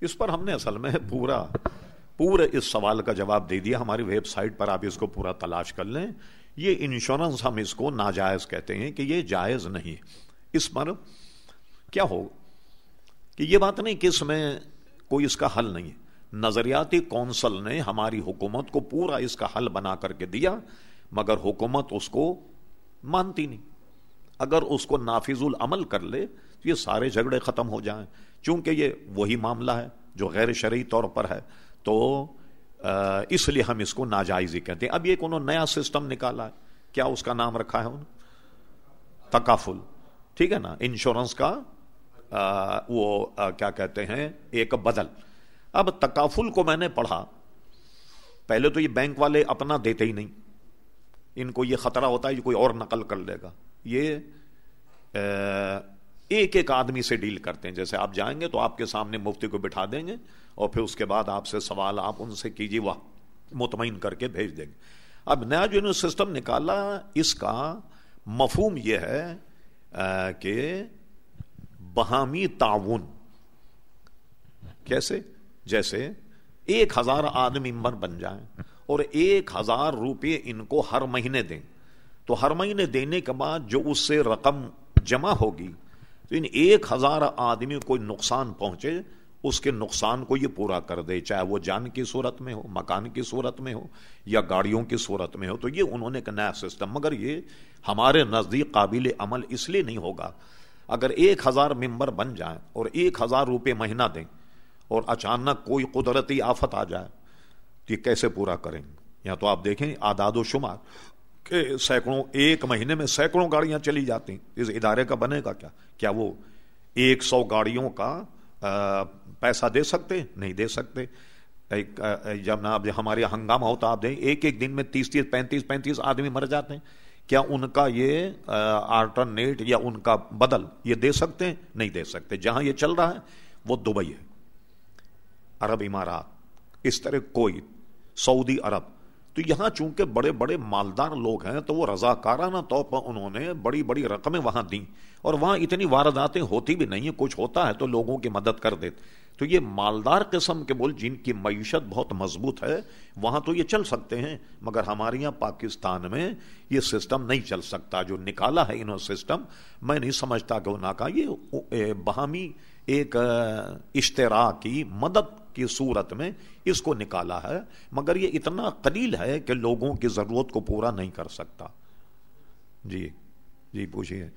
اس پر ہم نے اصل میں پورا پورے اس سوال کا جواب دے دیا۔ ہماری ویب سائٹ پر آپ اس کو پورا تلاش کر لیں۔ یہ انشورنس ہم اس کو ناجائز کہتے ہیں کہ یہ جائز نہیں۔ اس پر کیا ہو کہ یہ بات نہیں کہ اس میں کوئی اس کا حل نہیں ہے۔ نظریاتی کونسل نے ہماری حکومت کو پورا اس کا حل بنا کر کے دیا مگر حکومت اس کو مانتی نہیں۔ اگر اس کو نافذ العمل کر لے تو یہ سارے جھگڑے ختم ہو جائیں۔ چونکہ یہ وہی معاملہ ہے جو غیر شرعی طور پر ہے۔ تو اس لیے ہم اس کو ناجائز ہی کہتے ہیں۔ اب ایک انہوں نیا سسٹم نکالا ہے۔ کیا اس کا نام رکھا ہے انہوں تکافل۔ ٹھیک ہے نا؟ انشورنس کا وہ کیا کہتے ہیں؟ ایک بدل۔ اب تکافل کو میں نے پڑھا۔ پہلے تو یہ بینک والے اپنا دیتے ہی نہیں۔ ان کو یہ خطرہ ہوتا ہے کوئی اور نقل کر لے گا۔ یہ ایک ایک آدمی سے ڈیل کرتے ہیں۔ جیسے آپ جائیں گے تو آپ کے سامنے مفتی کو بٹھا دیں گے اور پھر اس کے بعد آپ سے سوال آپ ان سے کیجیے، وہ مطمئن کر کے بھیج دیں گے۔ اب نیا جو انہوں سسٹم نکالا، اس کا مفہوم یہ ہے کہ بہامی تعاون۔ کیسے؟ جیسے ایک ہزار آدمی ممبر بن جائیں اور ایک ہزار روپے ان کو ہر مہینے دیں۔ تو ہر مہینے دینے کے بعد جو اس سے رقم جمع ہوگی، تو ان ایک ہزار آدمی کو نقصان پہنچے، اس کے نقصان کو یہ پورا کر دے، چاہے وہ جان کی صورت میں ہو، مکان کی صورت میں ہو، یا گاڑیوں کی صورت میں ہو، تو یہ انہوں نے ایک نیا سسٹم، مگر یہ ہمارے نزدیک قابل عمل اس لیے نہیں ہوگا۔ اگر ایک ہزار ممبر بن جائیں اور ایک ہزار روپے مہینہ دیں اور اچانک کوئی قدرتی آفت آ جائے تو یہ کیسے پورا کریں گے؟ یا تو آپ دیکھیں آداد و شمار۔ کہ سینکڑوں، ایک مہینے میں سینکڑوں گاڑیاں چلی جاتی۔ اس ادارے کا بنے گا کیا؟ کیا وہ ایک سو گاڑیوں کا پیسہ دے سکتے؟ نہیں دے سکتے۔ جب نا ہمارے ہنگامہ ہوتا، آپ دیں ایک ایک دن میں تیس تیس، پینتیس پینتیس آدمی مر جاتے ہیں۔ کیا ان کا یہ آلٹرنیٹ یا ان کا بدل یہ دے سکتے ہیں؟ نہیں دے سکتے۔ جہاں یہ چل رہا ہے، وہ دبئی ہے۔ عرب امارات۔ اس طرح کوئی، سعودی عرب تو یہاں چونکہ بڑے بڑے مالدار لوگ ہیں تو وہ رضاکارانہ طور پر انہوں نے بڑی بڑی رقمیں وہاں دیں اور وہاں اتنی وارداتیں ہوتی بھی نہیں ہیں، کچھ ہوتا ہے تو لوگوں کی مدد کر دیتے تو یہ مالدار قسم کے ملک جن کی معیشت بہت مضبوط ہے، وہاں تو یہ چل سکتے ہیں، مگر ہمارے یہاں پاکستان میں یہ سسٹم نہیں چل سکتا۔ جو نکالا ہے انہوں سسٹم میں نہیں سمجھتا کہ انہوں کا یہ بہامی ایک اشتراکی مدد کی صورت میں اس کو نکالا ہے، مگر یہ اتنا قلیل ہے کہ لوگوں کی ضرورت کو پورا نہیں کر سکتا۔ جی جی پوچھیے